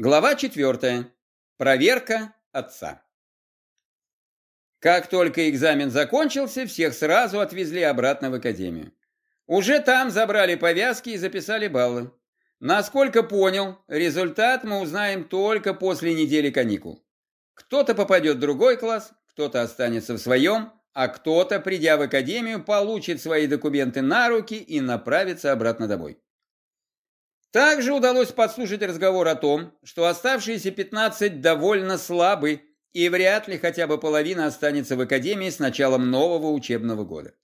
Глава четвертая. Проверка отца. Как только экзамен закончился, всех сразу отвезли обратно в академию. Уже там забрали повязки и записали баллы. Насколько понял, результат мы узнаем только после недели каникул. Кто-то попадет в другой класс, кто-то останется в своем, а кто-то, придя в академию, получит свои документы на руки и направится обратно домой. Также удалось подслушать разговор о том, что оставшиеся 15 довольно слабы, и вряд ли хотя бы половина останется в академии с началом нового учебного года.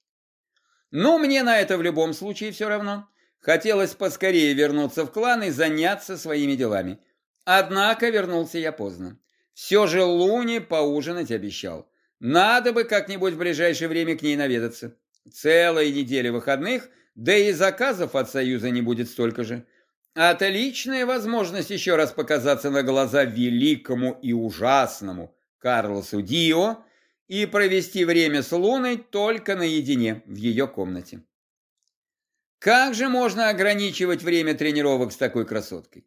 Но мне на это в любом случае все равно. Хотелось поскорее вернуться в клан и заняться своими делами. Однако вернулся я поздно. Все же Луни поужинать обещал. Надо бы как-нибудь в ближайшее время к ней наведаться. Целая неделя выходных, да и заказов от Союза не будет столько же. Отличная возможность еще раз показаться на глаза великому и ужасному Карлосу Дио и провести время с Луной только наедине в ее комнате. Как же можно ограничивать время тренировок с такой красоткой?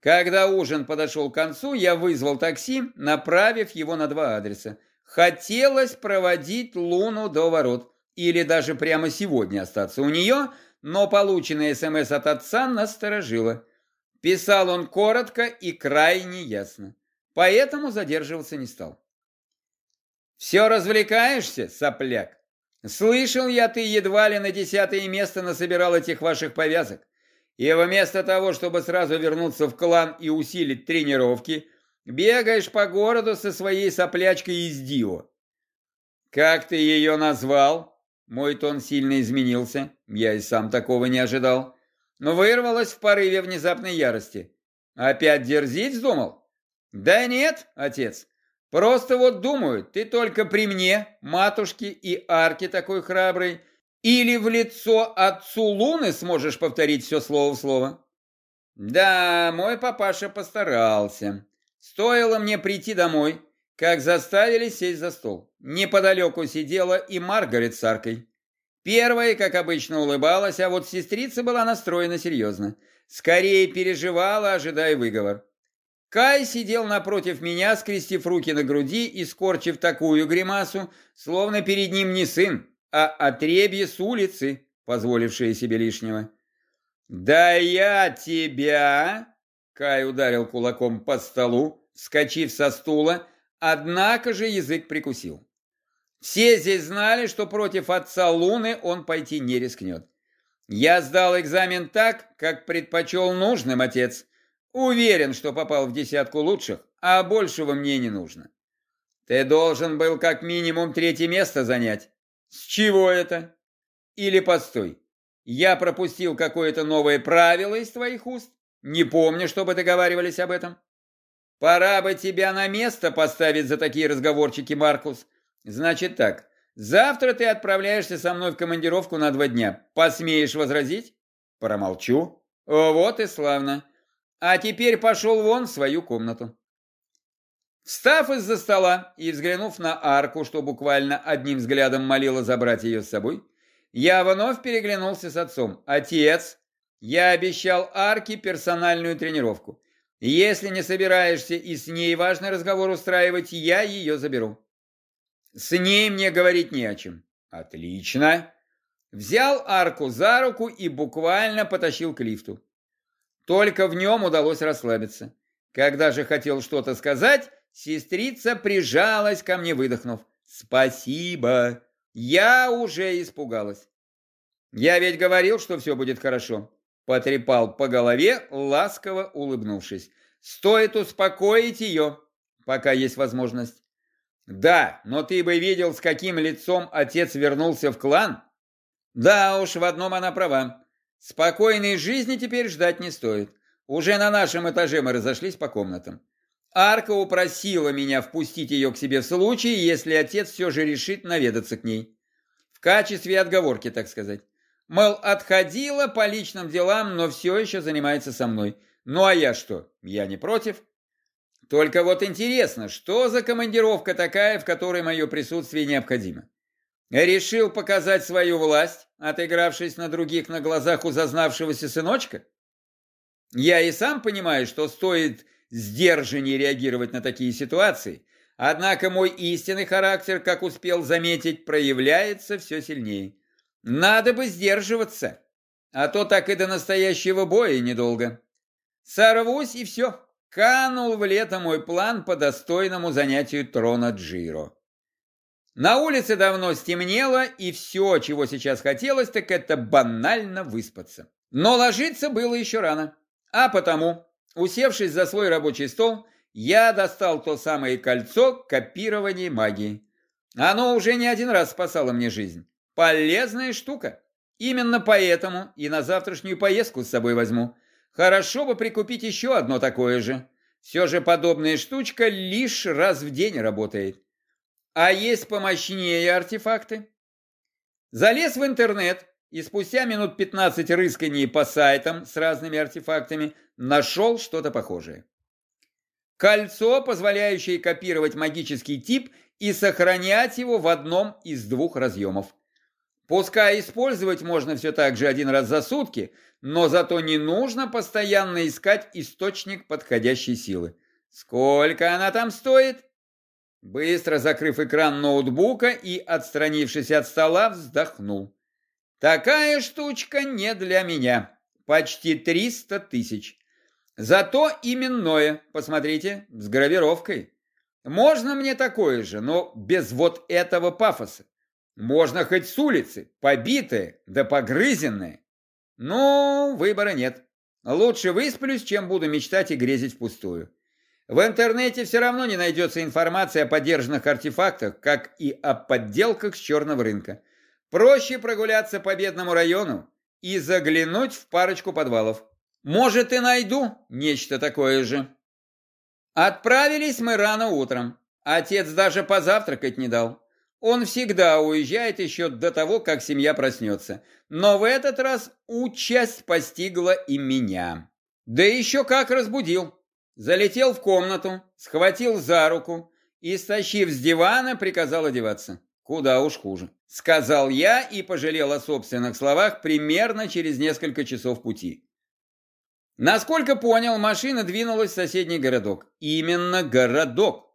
Когда ужин подошел к концу, я вызвал такси, направив его на два адреса. Хотелось проводить Луну до ворот, или даже прямо сегодня остаться у нее – но полученная СМС от отца насторожила. Писал он коротко и крайне ясно, поэтому задерживаться не стал. «Все развлекаешься, сопляк? Слышал я, ты едва ли на десятое место насобирал этих ваших повязок. И вместо того, чтобы сразу вернуться в клан и усилить тренировки, бегаешь по городу со своей соплячкой из Дио. Как ты ее назвал?» Мой тон сильно изменился, я и сам такого не ожидал. Но вырвалось в порыве внезапной ярости. Опять дерзить вздумал? Да нет, отец. Просто вот думаю, ты только при мне, матушке и арке такой храбрый, или в лицо отцу Луны сможешь повторить все слово в слово? Да, мой папаша постарался. Стоило мне прийти домой, как заставили сесть за стол. Неподалеку сидела и Маргарет с Аркой. Первая, как обычно, улыбалась, а вот сестрица была настроена серьезно. Скорее переживала, ожидая выговор. Кай сидел напротив меня, скрестив руки на груди и скорчив такую гримасу, словно перед ним не сын, а отребье с улицы, позволившее себе лишнего. «Да я тебя!» Кай ударил кулаком по столу, вскочив со стула, Однако же язык прикусил. Все здесь знали, что против отца Луны он пойти не рискнет. Я сдал экзамен так, как предпочел нужным отец. Уверен, что попал в десятку лучших, а большего мне не нужно. Ты должен был как минимум третье место занять. С чего это? Или постой, я пропустил какое-то новое правило из твоих уст? Не помню, чтобы договаривались об этом. Пора бы тебя на место поставить за такие разговорчики, Маркус. Значит так, завтра ты отправляешься со мной в командировку на два дня. Посмеешь возразить? Промолчу. Вот и славно. А теперь пошел вон в свою комнату. Встав из-за стола и взглянув на арку, что буквально одним взглядом молила забрать ее с собой, я вновь переглянулся с отцом. «Отец, я обещал арке персональную тренировку. Если не собираешься и с ней важный разговор устраивать, я ее заберу. С ней мне говорить не о чем. Отлично. Взял арку за руку и буквально потащил к лифту. Только в нем удалось расслабиться. Когда же хотел что-то сказать, сестрица прижалась ко мне, выдохнув. «Спасибо! Я уже испугалась. Я ведь говорил, что все будет хорошо. Потрепал по голове, ласково улыбнувшись. Стоит успокоить ее, пока есть возможность. Да, но ты бы видел, с каким лицом отец вернулся в клан. Да уж, в одном она права. Спокойной жизни теперь ждать не стоит. Уже на нашем этаже мы разошлись по комнатам. Арка упросила меня впустить ее к себе в случае, если отец все же решит наведаться к ней. В качестве отговорки, так сказать. Мол, отходила по личным делам, но все еще занимается со мной. Ну а я что? Я не против. Только вот интересно, что за командировка такая, в которой мое присутствие необходимо? Решил показать свою власть, отыгравшись на других на глазах у зазнавшегося сыночка? Я и сам понимаю, что стоит сдержаннее реагировать на такие ситуации, однако мой истинный характер, как успел заметить, проявляется все сильнее. Надо бы сдерживаться, а то так и до настоящего боя недолго. Сорвусь и все. Канул в лето мой план по достойному занятию трона Джиро. На улице давно стемнело, и все, чего сейчас хотелось, так это банально выспаться. Но ложиться было еще рано. А потому, усевшись за свой рабочий стол, я достал то самое кольцо копирования магии. Оно уже не один раз спасало мне жизнь. Полезная штука. Именно поэтому и на завтрашнюю поездку с собой возьму. Хорошо бы прикупить еще одно такое же. Все же подобная штучка лишь раз в день работает. А есть помощнее артефакты? Залез в интернет и спустя минут 15 рысканий по сайтам с разными артефактами нашел что-то похожее. Кольцо, позволяющее копировать магический тип и сохранять его в одном из двух разъемов. Пускай использовать можно все так же один раз за сутки, но зато не нужно постоянно искать источник подходящей силы. Сколько она там стоит? Быстро закрыв экран ноутбука и отстранившись от стола, вздохнул. Такая штучка не для меня. Почти 300 тысяч. Зато именное, посмотрите, с гравировкой. Можно мне такое же, но без вот этого пафоса. Можно хоть с улицы, побитое, да погрызенное. Ну, выбора нет. Лучше высплюсь, чем буду мечтать и грезить впустую. В интернете все равно не найдется информации о подержанных артефактах, как и о подделках с черного рынка. Проще прогуляться по бедному району и заглянуть в парочку подвалов. Может, и найду нечто такое же. Отправились мы рано утром. Отец даже позавтракать не дал. Он всегда уезжает еще до того, как семья проснется. Но в этот раз участь постигла и меня. Да еще как разбудил. Залетел в комнату, схватил за руку и, стащив с дивана, приказал одеваться. Куда уж хуже. Сказал я и пожалел о собственных словах примерно через несколько часов пути. Насколько понял, машина двинулась в соседний городок. Именно городок.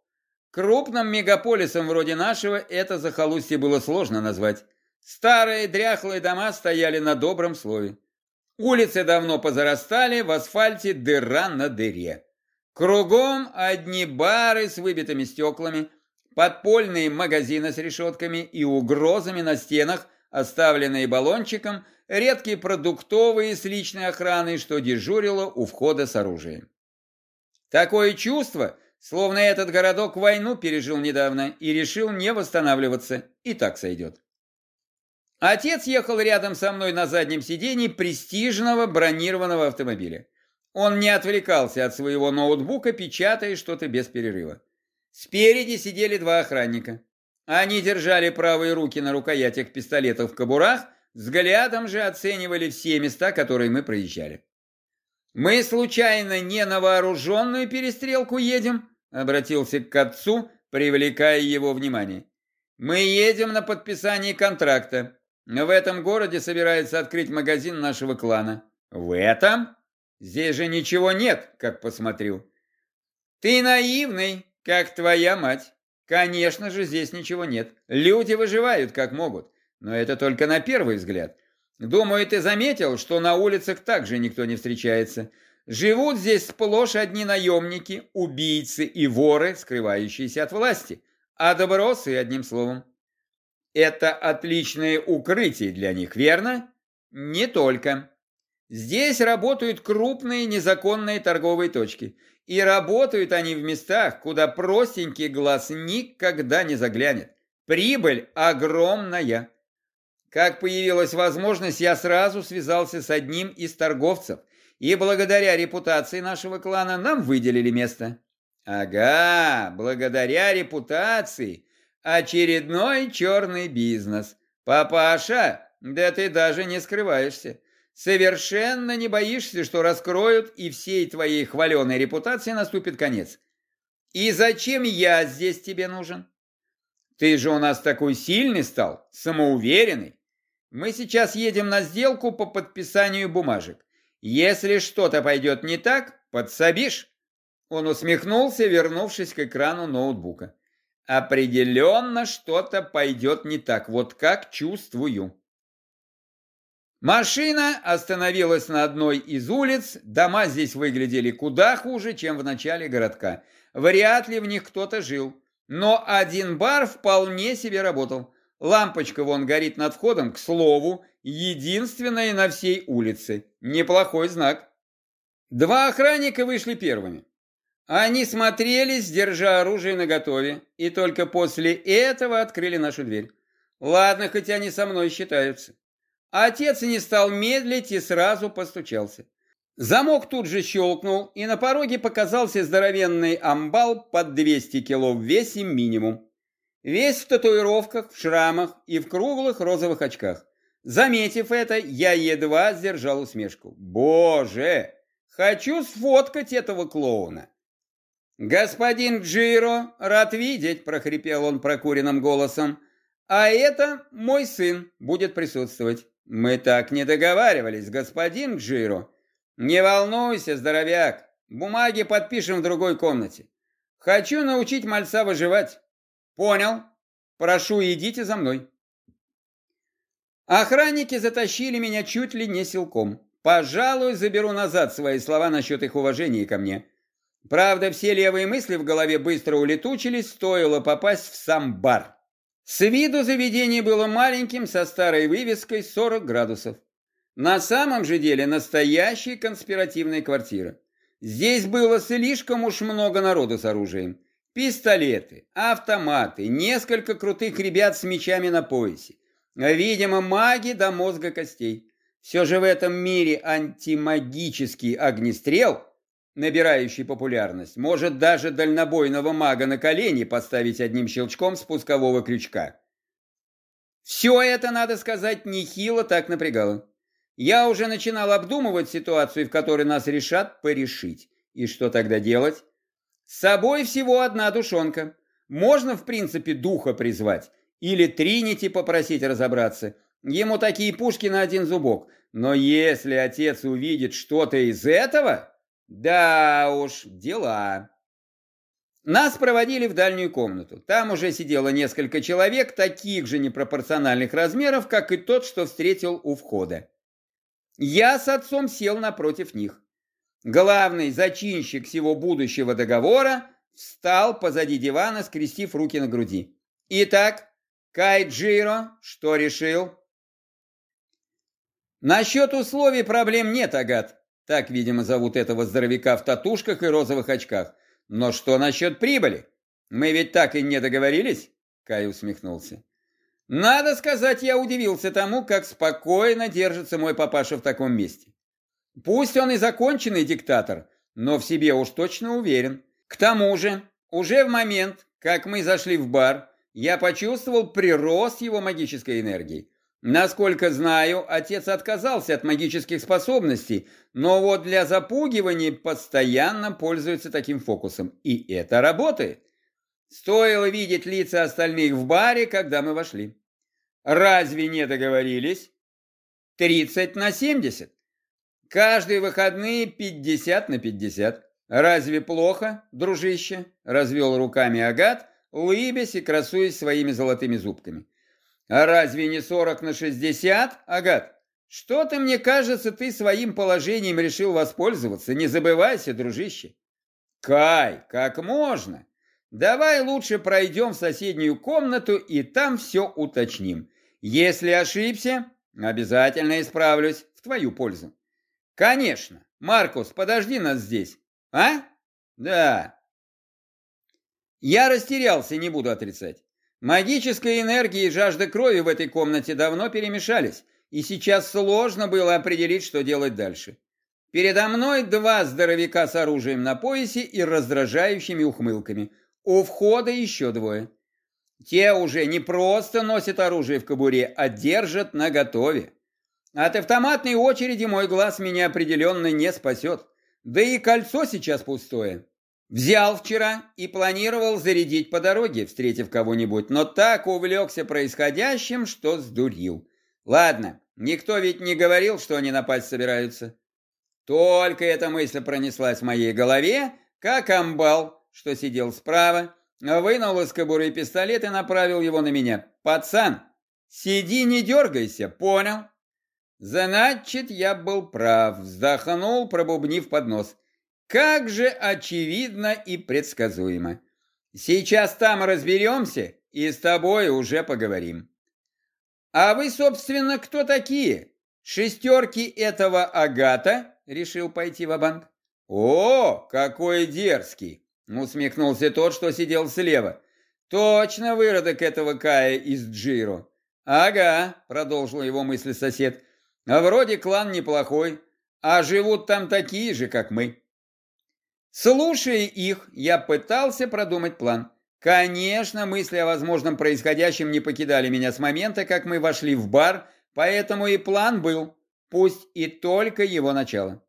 Крупным мегаполисом вроде нашего это захолустье было сложно назвать. Старые дряхлые дома стояли на добром слове. Улицы давно позарастали, в асфальте дыра на дыре. Кругом одни бары с выбитыми стеклами, подпольные магазины с решетками и угрозами на стенах, оставленные баллончиком, редкие продуктовые с личной охраной, что дежурило у входа с оружием. Такое чувство – Словно этот городок войну пережил недавно и решил не восстанавливаться, и так сойдет. Отец ехал рядом со мной на заднем сиденье престижного бронированного автомобиля. Он не отвлекался от своего ноутбука, печатая что-то без перерыва. Спереди сидели два охранника. Они держали правые руки на рукоятях пистолетов в кобурах, взглядом же оценивали все места, которые мы проезжали. «Мы случайно не на вооруженную перестрелку едем?» Обратился к отцу, привлекая его внимание. «Мы едем на подписание контракта. В этом городе собирается открыть магазин нашего клана». «В этом? Здесь же ничего нет, как посмотрю». «Ты наивный, как твоя мать. Конечно же, здесь ничего нет. Люди выживают, как могут. Но это только на первый взгляд. Думаю, ты заметил, что на улицах также никто не встречается. Живут здесь сплошь одни наемники, убийцы и воры, скрывающиеся от власти. А добросы, одним словом. Это отличное укрытие для них, верно? Не только. Здесь работают крупные незаконные торговые точки. И работают они в местах, куда простенький глаз никогда не заглянет. Прибыль огромная. Как появилась возможность, я сразу связался с одним из торговцев, и благодаря репутации нашего клана нам выделили место. Ага, благодаря репутации. Очередной черный бизнес. Папаша, да ты даже не скрываешься. Совершенно не боишься, что раскроют, и всей твоей хваленой репутации наступит конец. И зачем я здесь тебе нужен? Ты же у нас такой сильный стал, самоуверенный. Мы сейчас едем на сделку по подписанию бумажек. Если что-то пойдет не так, подсобишь. Он усмехнулся, вернувшись к экрану ноутбука. Определенно что-то пойдет не так, вот как чувствую. Машина остановилась на одной из улиц, дома здесь выглядели куда хуже, чем в начале городка. Вряд ли в них кто-то жил. Но один бар вполне себе работал. Лампочка вон горит над входом, к слову, единственная на всей улице. Неплохой знак. Два охранника вышли первыми. Они смотрелись, держа оружие наготове, и только после этого открыли нашу дверь. Ладно, хоть они со мной считаются. Отец не стал медлить и сразу постучался. Замок тут же щелкнул, и на пороге показался здоровенный амбал под 200 кило в весе минимум. Весь в татуировках, в шрамах и в круглых розовых очках. Заметив это, я едва сдержал усмешку. Боже, хочу сфоткать этого клоуна. «Господин Джиро, рад видеть», – прохрипел он прокуренным голосом. «А это мой сын будет присутствовать». «Мы так не договаривались, господин Джиро». «Не волнуйся, здоровяк, бумаги подпишем в другой комнате. Хочу научить мальца выживать». «Понял. Прошу, идите за мной». Охранники затащили меня чуть ли не силком. Пожалуй, заберу назад свои слова насчет их уважения ко мне. Правда, все левые мысли в голове быстро улетучились, стоило попасть в сам бар. С виду заведение было маленьким, со старой вывеской 40 градусов. На самом же деле настоящая конспиративная квартира. Здесь было слишком уж много народу с оружием. Пистолеты, автоматы, несколько крутых ребят с мечами на поясе. Видимо, маги до мозга костей. Все же в этом мире антимагический огнестрел, набирающий популярность, может даже дальнобойного мага на колени поставить одним щелчком спускового крючка. Все это, надо сказать, нехило так напрягало. Я уже начинал обдумывать ситуацию, в которой нас решат порешить. И что тогда делать? С собой всего одна душонка. Можно, в принципе, духа призвать. Или Тринити попросить разобраться. Ему такие пушки на один зубок. Но если отец увидит что-то из этого... Да уж, дела. Нас проводили в дальнюю комнату. Там уже сидело несколько человек, таких же непропорциональных размеров, как и тот, что встретил у входа. Я с отцом сел напротив них. Главный зачинщик всего будущего договора встал позади дивана, скрестив руки на груди. Итак, Кайджиро, что решил? Насчет условий проблем нет, Агат. Так, видимо, зовут этого здоровяка в татушках и розовых очках. Но что насчет прибыли? Мы ведь так и не договорились? Кай усмехнулся. Надо сказать, я удивился тому, как спокойно держится мой папаша в таком месте. Пусть он и законченный диктатор, но в себе уж точно уверен. К тому же, уже в момент, как мы зашли в бар, я почувствовал прирост его магической энергии. Насколько знаю, отец отказался от магических способностей, но вот для запугивания постоянно пользуется таким фокусом. И это работает. Стоило видеть лица остальных в баре, когда мы вошли. Разве не договорились? 30 на 70. Каждые выходные 50 на 50. Разве плохо, дружище? Развел руками Агат, улыбясь и красуясь своими золотыми зубками. А разве не 40 на 60, Агат? Что-то, мне кажется, ты своим положением решил воспользоваться. Не забывайся, дружище. Кай, как можно? Давай лучше пройдем в соседнюю комнату и там все уточним. Если ошибся, обязательно исправлюсь в твою пользу. Конечно. Маркус, подожди нас здесь. А? Да. Я растерялся, не буду отрицать. Магическая энергия и жажда крови в этой комнате давно перемешались, и сейчас сложно было определить, что делать дальше. Передо мной два здоровяка с оружием на поясе и раздражающими ухмылками. У входа еще двое. Те уже не просто носят оружие в кобуре, а держат наготове. От автоматной очереди мой глаз меня определенно не спасет. Да и кольцо сейчас пустое. Взял вчера и планировал зарядить по дороге, встретив кого-нибудь, но так увлекся происходящим, что сдурил. Ладно, никто ведь не говорил, что они напасть собираются. Только эта мысль пронеслась в моей голове, как амбал, что сидел справа, вынул из кобуры пистолет и направил его на меня. «Пацан, сиди, не дергайся, понял?» Значит, я был прав, вздохнул, пробубнив под нос. Как же очевидно и предсказуемо. Сейчас там разберемся и с тобой уже поговорим. А вы, собственно, кто такие? Шестерки этого агата? Решил пойти в банк О, какой дерзкий! Усмехнулся тот, что сидел слева. Точно выродок этого Кая из Джиро. Ага, продолжил его мысли сосед. А вроде клан неплохой, а живут там такие же, как мы. Слушая их, я пытался продумать план. Конечно, мысли о возможном происходящем не покидали меня с момента, как мы вошли в бар, поэтому и план был, пусть и только его начало.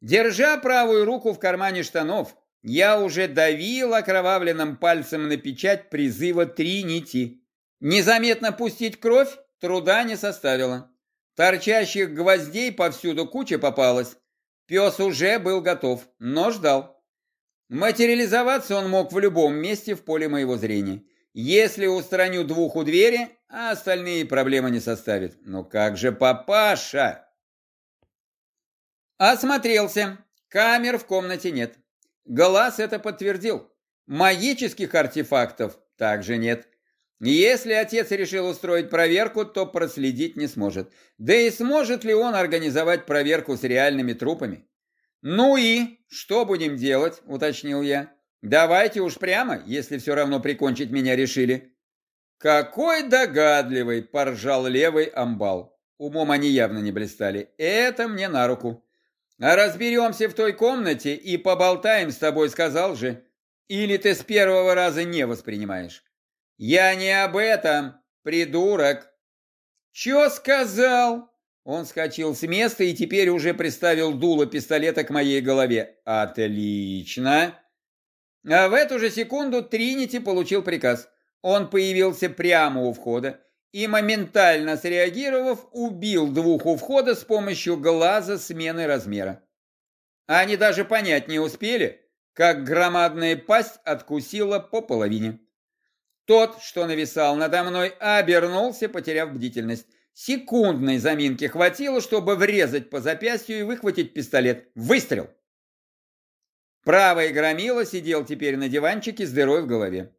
Держа правую руку в кармане штанов, я уже давил окровавленным пальцем на печать призыва Тринити. Незаметно пустить кровь труда не составило. Торчащих гвоздей повсюду куча попалась. Пес уже был готов, но ждал. Материализоваться он мог в любом месте в поле моего зрения. Если устраню двух у двери, а остальные проблемы не составит. Но как же папаша? Осмотрелся. Камер в комнате нет. Глаз это подтвердил. Магических артефактов также нет. Если отец решил устроить проверку, то проследить не сможет. Да и сможет ли он организовать проверку с реальными трупами? «Ну и что будем делать?» – уточнил я. «Давайте уж прямо, если все равно прикончить меня решили». «Какой догадливый!» – поржал левый амбал. Умом они явно не блистали. «Это мне на руку. А разберемся в той комнате и поболтаем с тобой, сказал же. Или ты с первого раза не воспринимаешь?» «Я не об этом, придурок!» «Че сказал?» Он скачал с места и теперь уже приставил дуло пистолета к моей голове. «Отлично!» А в эту же секунду Тринити получил приказ. Он появился прямо у входа и, моментально среагировав, убил двух у входа с помощью глаза смены размера. Они даже понять не успели, как громадная пасть откусила по половине. Тот, что нависал надо мной, обернулся, потеряв бдительность. Секундной заминки хватило, чтобы врезать по запястью и выхватить пистолет. Выстрел! Правый громила сидел теперь на диванчике с дырой в голове.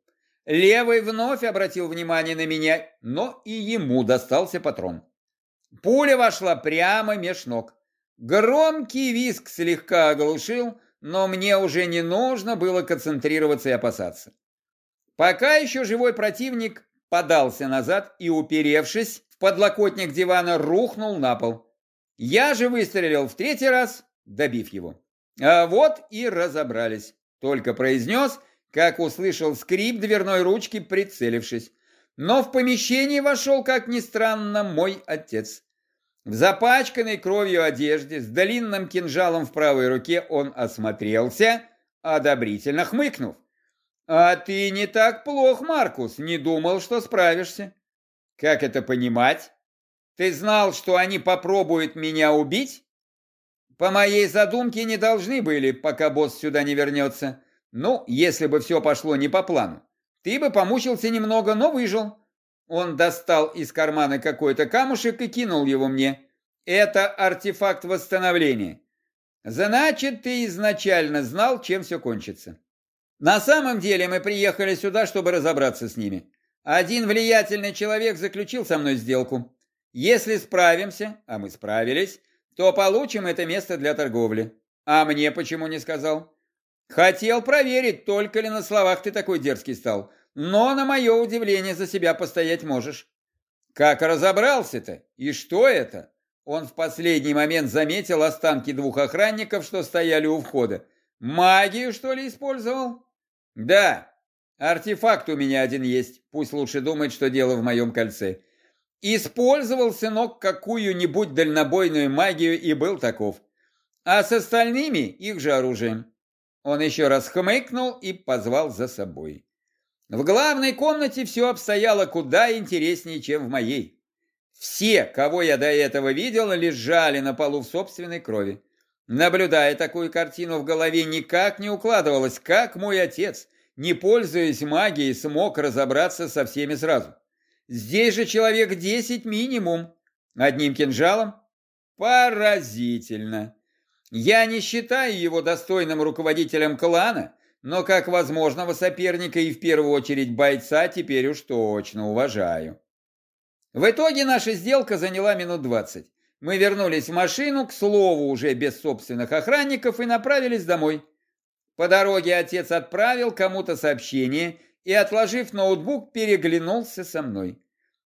Левый вновь обратил внимание на меня, но и ему достался патрон. Пуля вошла прямо меж ног. Громкий визг слегка оглушил, но мне уже не нужно было концентрироваться и опасаться. Пока еще живой противник подался назад и, уперевшись подлокотник дивана рухнул на пол. Я же выстрелил в третий раз, добив его. А вот и разобрались. Только произнес, как услышал скрип дверной ручки, прицелившись. Но в помещение вошел, как ни странно, мой отец. В запачканной кровью одежде, с длинным кинжалом в правой руке он осмотрелся, одобрительно хмыкнув. «А ты не так плох, Маркус, не думал, что справишься». Как это понимать? Ты знал, что они попробуют меня убить? По моей задумке не должны были, пока босс сюда не вернется. Ну, если бы все пошло не по плану. Ты бы помучился немного, но выжил. Он достал из кармана какой-то камушек и кинул его мне. Это артефакт восстановления. Значит, ты изначально знал, чем все кончится. На самом деле мы приехали сюда, чтобы разобраться с ними. Один влиятельный человек заключил со мной сделку. Если справимся, а мы справились, то получим это место для торговли. А мне почему не сказал? Хотел проверить, только ли на словах ты такой дерзкий стал. Но, на мое удивление, за себя постоять можешь. Как разобрался-то? И что это? Он в последний момент заметил останки двух охранников, что стояли у входа. Магию, что ли, использовал? Да, Артефакт у меня один есть, пусть лучше думает, что дело в моем кольце. Использовал сынок какую-нибудь дальнобойную магию и был таков. А с остальными их же оружием. Он еще раз хмыкнул и позвал за собой. В главной комнате все обстояло куда интереснее, чем в моей. Все, кого я до этого видел, лежали на полу в собственной крови. Наблюдая такую картину в голове, никак не укладывалось, как мой отец, не пользуясь магией, смог разобраться со всеми сразу. Здесь же человек десять минимум. Одним кинжалом? Поразительно. Я не считаю его достойным руководителем клана, но как возможного соперника и в первую очередь бойца теперь уж точно уважаю. В итоге наша сделка заняла минут двадцать. Мы вернулись в машину, к слову, уже без собственных охранников, и направились домой. По дороге отец отправил кому-то сообщение и, отложив ноутбук, переглянулся со мной.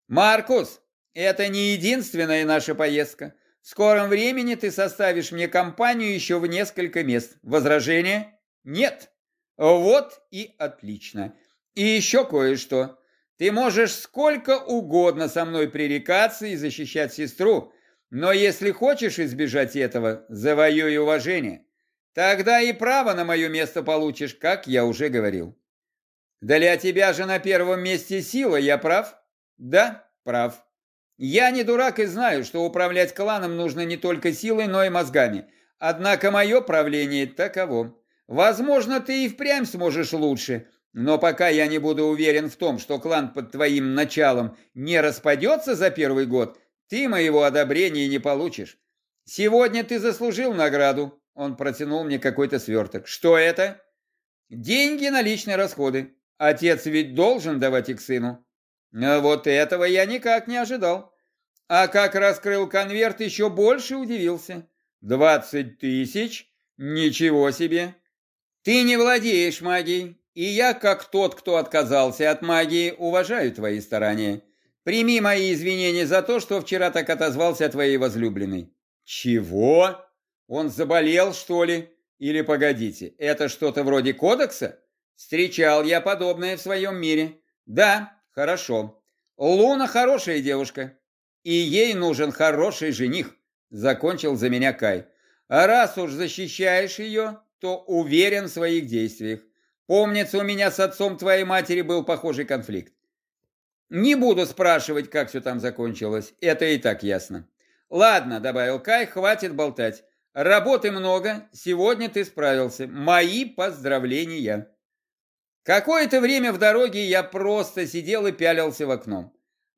«Маркус, это не единственная наша поездка. В скором времени ты составишь мне компанию еще в несколько мест. Возражения? Нет. Вот и отлично. И еще кое-что. Ты можешь сколько угодно со мной пререкаться и защищать сестру, но если хочешь избежать этого, завоюй уважение. Тогда и право на мое место получишь, как я уже говорил. Для тебя же на первом месте сила, я прав? Да, прав. Я не дурак и знаю, что управлять кланом нужно не только силой, но и мозгами. Однако мое правление таково. Возможно, ты и впрямь сможешь лучше, но пока я не буду уверен в том, что клан под твоим началом не распадется за первый год, ты моего одобрения не получишь. Сегодня ты заслужил награду. Он протянул мне какой-то сверток. Что это? Деньги на личные расходы. Отец ведь должен давать их сыну. А вот этого я никак не ожидал. А как раскрыл конверт, еще больше удивился. Двадцать тысяч? Ничего себе! Ты не владеешь магией, и я, как тот, кто отказался от магии, уважаю твои старания. Прими мои извинения за то, что вчера так отозвался о твоей возлюбленной. Чего? Он заболел, что ли? Или погодите, это что-то вроде кодекса? Встречал я подобное в своем мире. Да, хорошо. Луна хорошая девушка. И ей нужен хороший жених. Закончил за меня Кай. А раз уж защищаешь ее, то уверен в своих действиях. Помнится, у меня с отцом твоей матери был похожий конфликт. Не буду спрашивать, как все там закончилось, это и так ясно. Ладно, добавил Кай, хватит болтать. Работы много, сегодня ты справился. Мои поздравления. Какое-то время в дороге я просто сидел и пялился в окно.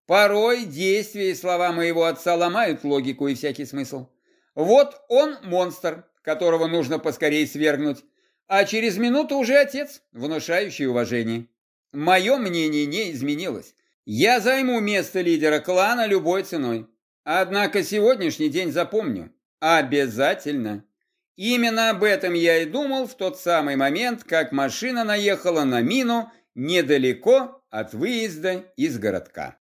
Порой действия и слова моего отца ломают логику и всякий смысл. Вот он монстр, которого нужно поскорее свергнуть, а через минуту уже отец, внушающий уважение. Мое мнение не изменилось. Я займу место лидера клана любой ценой. Однако сегодняшний день запомню. Обязательно. Именно об этом я и думал в тот самый момент, как машина наехала на мину недалеко от выезда из городка.